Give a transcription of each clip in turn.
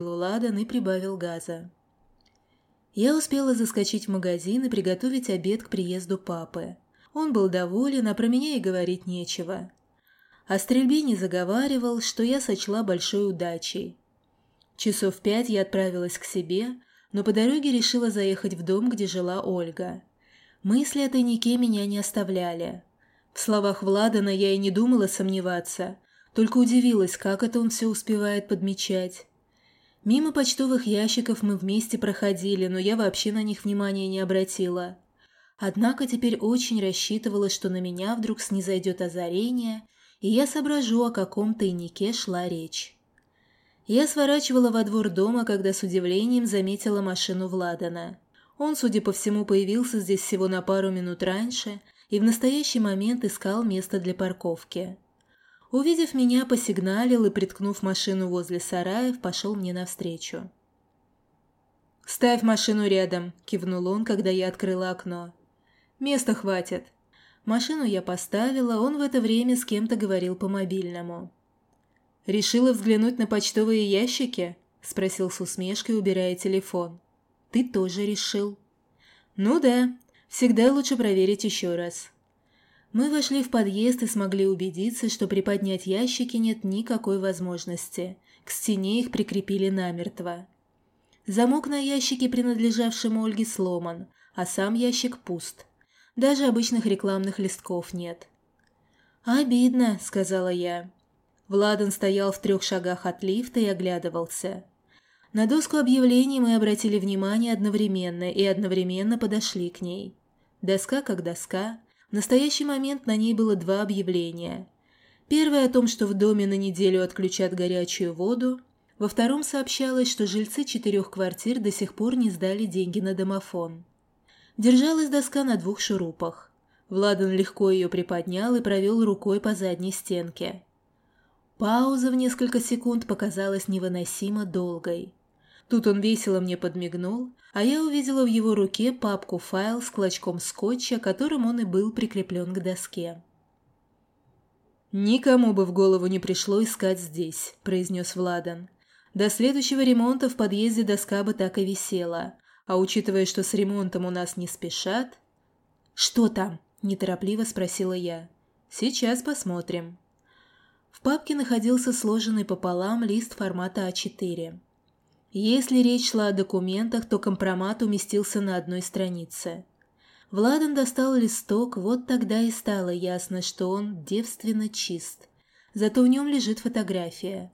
Ладан и прибавил газа. Я успела заскочить в магазин и приготовить обед к приезду папы. Он был доволен, а про меня и говорить нечего. О стрельбе не заговаривал, что я сочла большой удачей. Часов пять я отправилась к себе, но по дороге решила заехать в дом, где жила Ольга. Мысли о тайнике меня не оставляли. В словах Владана я и не думала сомневаться, только удивилась, как это он все успевает подмечать. Мимо почтовых ящиков мы вместе проходили, но я вообще на них внимания не обратила. Однако теперь очень рассчитывала, что на меня вдруг снизойдет озарение, и я соображу, о каком тайнике шла речь. Я сворачивала во двор дома, когда с удивлением заметила машину Владана. Он, судя по всему, появился здесь всего на пару минут раньше и в настоящий момент искал место для парковки. Увидев меня, посигналил и, приткнув машину возле сараев, пошел мне навстречу. «Ставь машину рядом», – кивнул он, когда я открыла окно. «Места хватит». Машину я поставила, он в это время с кем-то говорил по мобильному. «Решила взглянуть на почтовые ящики?» – спросил с усмешкой, убирая телефон. «Ты тоже решил». «Ну да, всегда лучше проверить еще раз». Мы вошли в подъезд и смогли убедиться, что приподнять ящики нет никакой возможности. К стене их прикрепили намертво. Замок на ящике, принадлежавшем Ольге, сломан, а сам ящик пуст. Даже обычных рекламных листков нет. «Обидно», — сказала я. Владан стоял в трех шагах от лифта и оглядывался. На доску объявлений мы обратили внимание одновременно и одновременно подошли к ней. Доска как доска, в настоящий момент на ней было два объявления. Первое о том, что в доме на неделю отключат горячую воду. Во втором сообщалось, что жильцы четырех квартир до сих пор не сдали деньги на домофон. Держалась доска на двух шурупах. Владан легко ее приподнял и провел рукой по задней стенке. Пауза в несколько секунд показалась невыносимо долгой. Тут он весело мне подмигнул, а я увидела в его руке папку-файл с клочком скотча, которым он и был прикреплен к доске. «Никому бы в голову не пришло искать здесь», – произнес Владан. «До следующего ремонта в подъезде доска бы так и висела, а учитывая, что с ремонтом у нас не спешат...» «Что там?» – неторопливо спросила я. «Сейчас посмотрим». В папке находился сложенный пополам лист формата А4. Если речь шла о документах, то компромат уместился на одной странице. Владан достал листок, вот тогда и стало ясно, что он девственно чист. Зато в нем лежит фотография.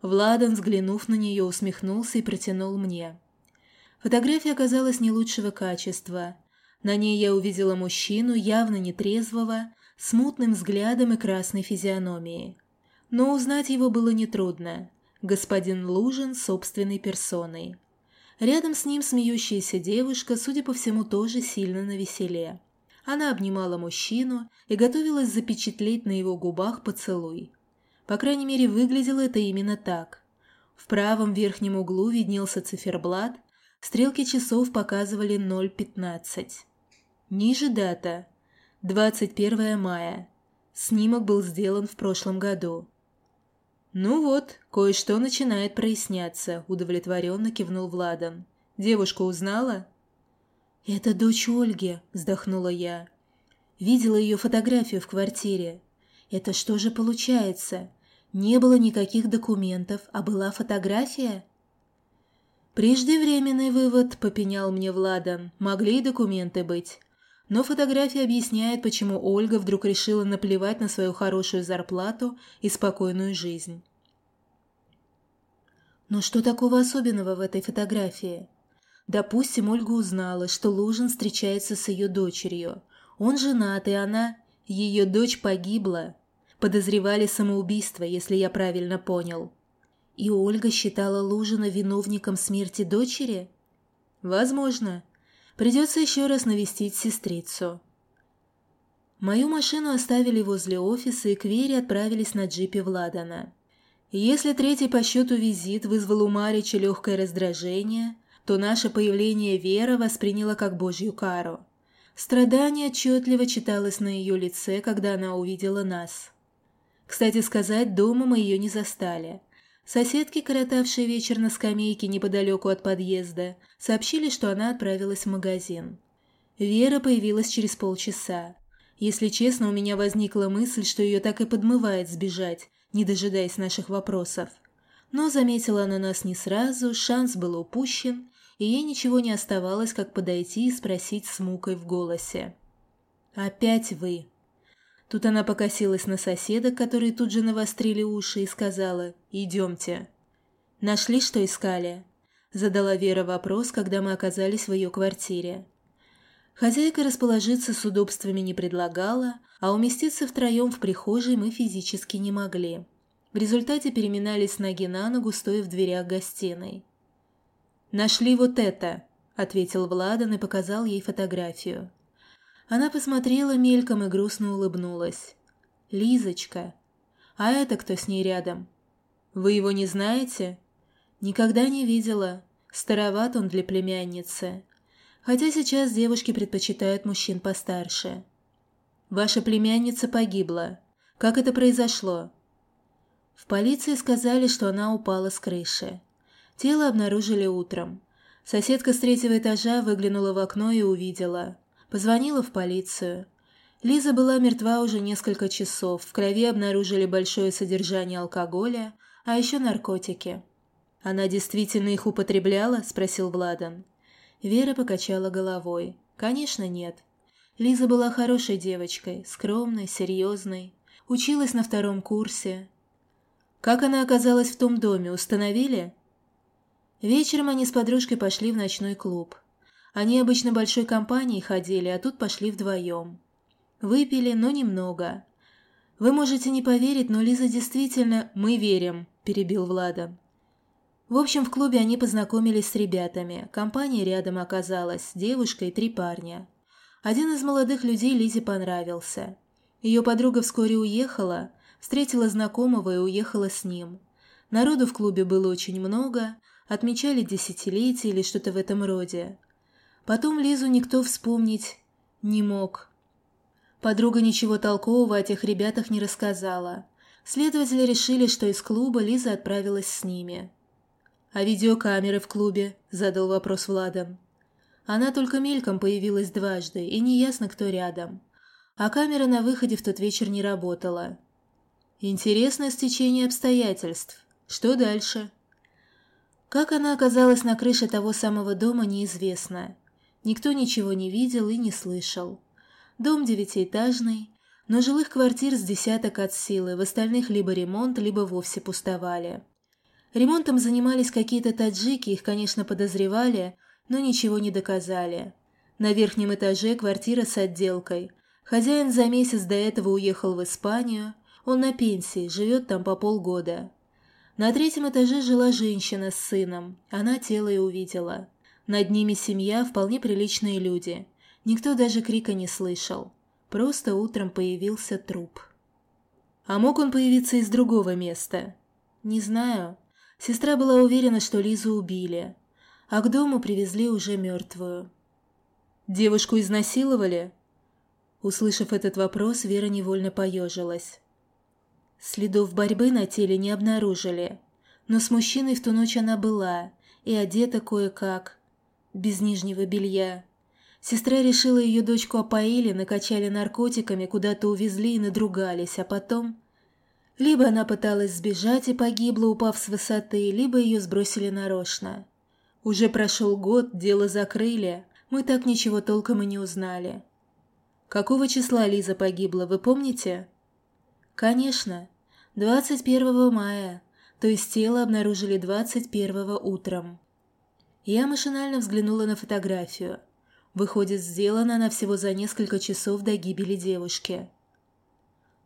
Владан, взглянув на нее, усмехнулся и протянул мне. Фотография оказалась не лучшего качества. На ней я увидела мужчину, явно нетрезвого, с мутным взглядом и красной физиономией. Но узнать его было нетрудно господин Лужин собственной персоной. Рядом с ним смеющаяся девушка, судя по всему, тоже сильно навеселе. Она обнимала мужчину и готовилась запечатлеть на его губах поцелуй. По крайней мере, выглядело это именно так. В правом верхнем углу виднелся циферблат, стрелки часов показывали 0.15. Ниже дата – 21 мая. Снимок был сделан в прошлом году. «Ну вот, кое-что начинает проясняться», – удовлетворенно кивнул Владан. «Девушку узнала?» «Это дочь Ольги», – вздохнула я. Видела ее фотографию в квартире. Это что же получается? Не было никаких документов, а была фотография? Преждевременный вывод, попенял мне Владан. Могли и документы быть. Но фотография объясняет, почему Ольга вдруг решила наплевать на свою хорошую зарплату и спокойную жизнь. Но что такого особенного в этой фотографии? Допустим, Ольга узнала, что Лужин встречается с ее дочерью. Он женат, и она... Ее дочь погибла. Подозревали самоубийство, если я правильно понял. И Ольга считала Лужина виновником смерти дочери? Возможно. Придется еще раз навестить сестрицу. Мою машину оставили возле офиса и к Вере отправились на джипе Владана. Если третий по счету визит вызвал у Марича легкое раздражение, то наше появление Вера восприняла как божью кару. Страдание отчетливо читалось на ее лице, когда она увидела нас. Кстати сказать, дома мы ее не застали. Соседки, коротавшие вечер на скамейке неподалеку от подъезда, сообщили, что она отправилась в магазин. Вера появилась через полчаса. Если честно, у меня возникла мысль, что ее так и подмывает сбежать, не дожидаясь наших вопросов. Но заметила она нас не сразу, шанс был упущен, и ей ничего не оставалось, как подойти и спросить с мукой в голосе. «Опять вы?» Тут она покосилась на соседа, которые тут же навострили уши, и сказала «Идемте». «Нашли, что искали?» Задала Вера вопрос, когда мы оказались в ее квартире. Хозяйка расположиться с удобствами не предлагала, а уместиться втроем в прихожей мы физически не могли. В результате переминались ноги на ногу, стоя в дверях гостиной. «Нашли вот это», — ответил Владан и показал ей фотографию. Она посмотрела мельком и грустно улыбнулась. «Лизочка. А это кто с ней рядом? Вы его не знаете?» «Никогда не видела. Староват он для племянницы. Хотя сейчас девушки предпочитают мужчин постарше. Ваша племянница погибла. Как это произошло?» В полиции сказали, что она упала с крыши. Тело обнаружили утром. Соседка с третьего этажа выглянула в окно и увидела. Позвонила в полицию. Лиза была мертва уже несколько часов, в крови обнаружили большое содержание алкоголя, а еще наркотики. «Она действительно их употребляла?» – спросил Владан. Вера покачала головой. «Конечно, нет. Лиза была хорошей девочкой, скромной, серьезной. Училась на втором курсе. Как она оказалась в том доме, установили?» Вечером они с подружкой пошли в ночной клуб. Они обычно большой компанией ходили, а тут пошли вдвоем. Выпили, но немного. Вы можете не поверить, но Лиза действительно... Мы верим, перебил Влада. В общем, в клубе они познакомились с ребятами. Компания рядом оказалась, девушка и три парня. Один из молодых людей Лизе понравился. Ее подруга вскоре уехала, встретила знакомого и уехала с ним. Народу в клубе было очень много, отмечали десятилетие или что-то в этом роде. Потом Лизу никто вспомнить не мог. Подруга ничего толкового о тех ребятах не рассказала. Следователи решили, что из клуба Лиза отправилась с ними. «А видеокамеры в клубе?» – задал вопрос Владом. Она только мельком появилась дважды, и неясно, кто рядом. А камера на выходе в тот вечер не работала. Интересное стечение обстоятельств. Что дальше? Как она оказалась на крыше того самого дома, неизвестно. Никто ничего не видел и не слышал. Дом девятиэтажный, но жилых квартир с десяток от силы, в остальных либо ремонт, либо вовсе пустовали. Ремонтом занимались какие-то таджики, их, конечно, подозревали, но ничего не доказали. На верхнем этаже квартира с отделкой. Хозяин за месяц до этого уехал в Испанию, он на пенсии, живет там по полгода. На третьем этаже жила женщина с сыном, она тело и увидела. Над ними семья, вполне приличные люди. Никто даже крика не слышал. Просто утром появился труп. А мог он появиться из другого места? Не знаю. Сестра была уверена, что Лизу убили. А к дому привезли уже мертвую. Девушку изнасиловали? Услышав этот вопрос, Вера невольно поежилась. Следов борьбы на теле не обнаружили. Но с мужчиной в ту ночь она была, и одета кое-как без нижнего белья. Сестра решила ее дочку опоили, накачали наркотиками, куда-то увезли и надругались, а потом... Либо она пыталась сбежать и погибла, упав с высоты, либо ее сбросили нарочно. Уже прошел год, дело закрыли, мы так ничего толком и не узнали. Какого числа Лиза погибла, вы помните? Конечно, 21 мая, то есть тело обнаружили 21 утром. Я машинально взглянула на фотографию. Выходит, сделана она всего за несколько часов до гибели девушки.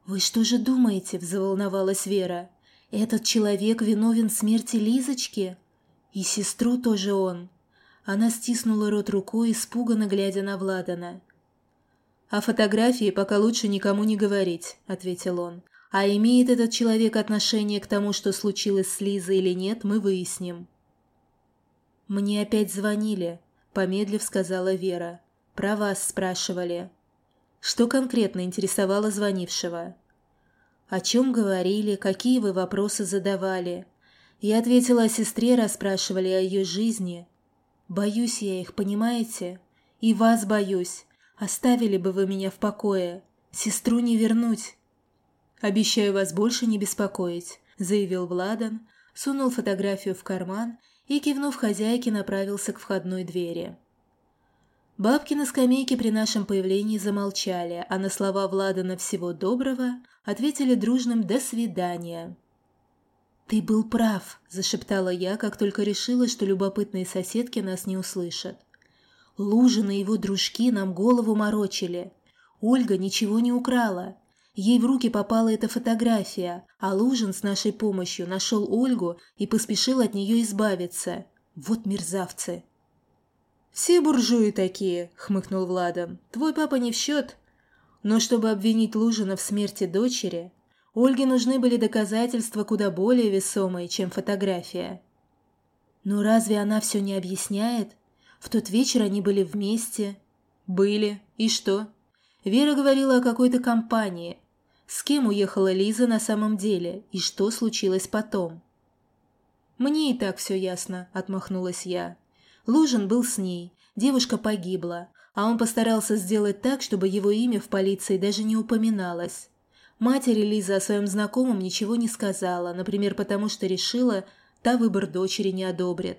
«Вы что же думаете?» – заволновалась Вера. «Этот человек виновен в смерти Лизочки? И сестру тоже он?» Она стиснула рот рукой, испуганно глядя на Владана. «О фотографии пока лучше никому не говорить», – ответил он. «А имеет этот человек отношение к тому, что случилось с Лизой или нет, мы выясним». «Мне опять звонили», — помедлив сказала Вера. «Про вас спрашивали». Что конкретно интересовало звонившего? О чем говорили, какие вы вопросы задавали? Я ответила о сестре, расспрашивали о ее жизни. Боюсь я их, понимаете? И вас боюсь. Оставили бы вы меня в покое. Сестру не вернуть. Обещаю вас больше не беспокоить, заявил Владан, сунул фотографию в карман и, кивнув хозяйке, направился к входной двери. Бабки на скамейке при нашем появлении замолчали, а на слова Владана «всего доброго» ответили дружным «до свидания». «Ты был прав», – зашептала я, как только решила, что любопытные соседки нас не услышат. Лужин и его дружки нам голову морочили. Ольга ничего не украла. Ей в руки попала эта фотография, а Лужин с нашей помощью нашел Ольгу и поспешил от нее избавиться. Вот мерзавцы. «Все буржуи такие», — хмыкнул Влада. «Твой папа не в счет». Но чтобы обвинить Лужина в смерти дочери, Ольге нужны были доказательства куда более весомые, чем фотография. Но разве она все не объясняет? В тот вечер они были вместе. Были. И что? Вера говорила о какой-то компании. С кем уехала Лиза на самом деле? И что случилось потом? «Мне и так все ясно», — отмахнулась я. Лужин был с ней, девушка погибла, а он постарался сделать так, чтобы его имя в полиции даже не упоминалось. Матери Лиза о своем знакомом ничего не сказала, например, потому что решила, та выбор дочери не одобрит.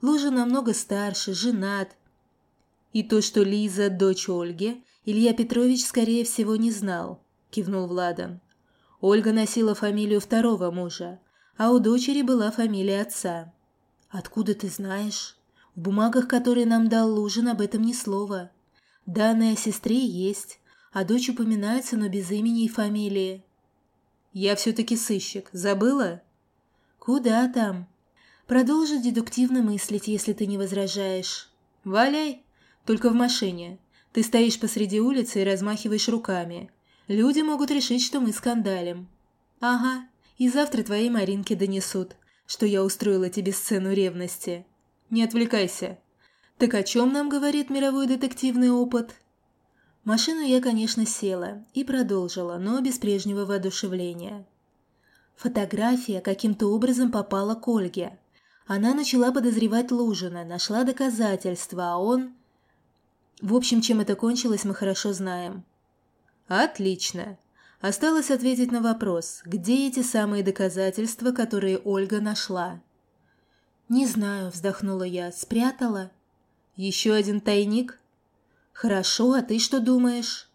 Лужа намного старше, женат. И то, что Лиза – дочь Ольги, Илья Петрович, скорее всего, не знал, кивнул Владан. Ольга носила фамилию второго мужа, а у дочери была фамилия отца. Откуда ты знаешь? В бумагах, которые нам дал Лужин, об этом ни слова. Данные о сестре есть, а дочь упоминается, но без имени и фамилии. Я все-таки сыщик. Забыла? Куда там? Продолжи дедуктивно мыслить, если ты не возражаешь. Валяй. Только в машине. Ты стоишь посреди улицы и размахиваешь руками. Люди могут решить, что мы скандалим. Ага. И завтра твоей Маринке донесут, что я устроила тебе сцену ревности. Не отвлекайся. Так о чем нам говорит мировой детективный опыт? машину я, конечно, села и продолжила, но без прежнего воодушевления. Фотография каким-то образом попала к Ольге. Она начала подозревать Лужина, нашла доказательства, а он... В общем, чем это кончилось, мы хорошо знаем. Отлично. Осталось ответить на вопрос, где эти самые доказательства, которые Ольга нашла? Не знаю, вздохнула я, спрятала. Еще один тайник? Хорошо, а ты что думаешь?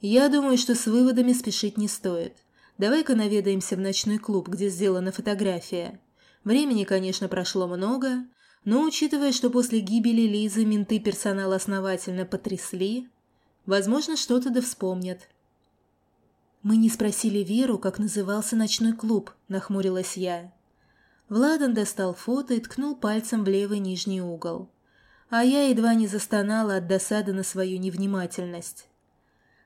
Я думаю, что с выводами спешить не стоит. Давай-ка наведаемся в ночной клуб, где сделана фотография. Времени, конечно, прошло много, но учитывая, что после гибели Лизы менты персонал основательно потрясли, возможно, что-то да вспомнят. «Мы не спросили Веру, как назывался ночной клуб», — нахмурилась я. Владан достал фото и ткнул пальцем в левый нижний угол. А я едва не застонала от досады на свою невнимательность.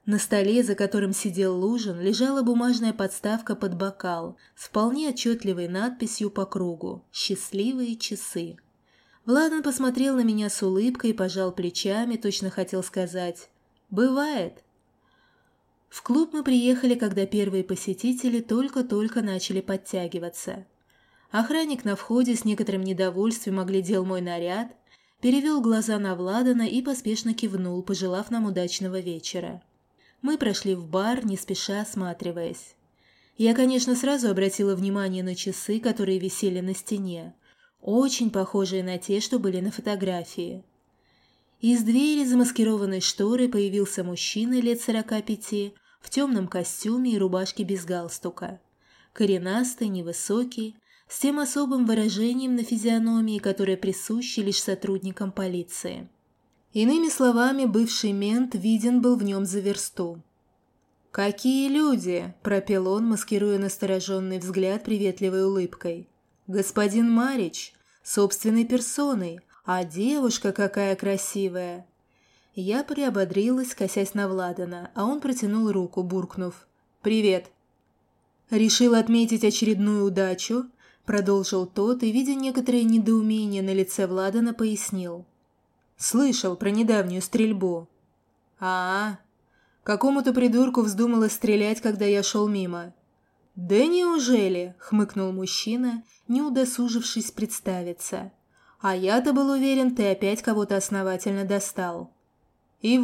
На столе, за которым сидел Лужин, лежала бумажная подставка под бокал с вполне отчетливой надписью по кругу «Счастливые часы». Владан посмотрел на меня с улыбкой и пожал плечами, точно хотел сказать «Бывает». В клуб мы приехали, когда первые посетители только-только начали подтягиваться. Охранник на входе с некоторым недовольствием оглядел мой наряд, перевел глаза на Владана и поспешно кивнул, пожелав нам удачного вечера. Мы прошли в бар, не спеша осматриваясь. Я, конечно, сразу обратила внимание на часы, которые висели на стене, очень похожие на те, что были на фотографии. Из двери, замаскированной шторой, появился мужчина лет сорока пяти в темном костюме и рубашке без галстука. Коренастый, невысокий, с тем особым выражением на физиономии, которое присуще лишь сотрудникам полиции. Иными словами, бывший мент виден был в нем за версту. «Какие люди!» – пропел он, маскируя настороженный взгляд приветливой улыбкой. «Господин Марич, собственной персоной, а девушка какая красивая!» Я приободрилась, косясь на Владана, а он протянул руку, буркнув. «Привет!» «Решил отметить очередную удачу?» – продолжил тот и, видя некоторое недоумение на лице Владана, пояснил. Слышал про недавнюю стрельбу. А, -а, какому-то придурку вздумалось стрелять, когда я шел мимо. «Да неужели?» – хмыкнул мужчина, не удосужившись представиться. «А я-то был уверен, ты опять кого-то основательно достал». И в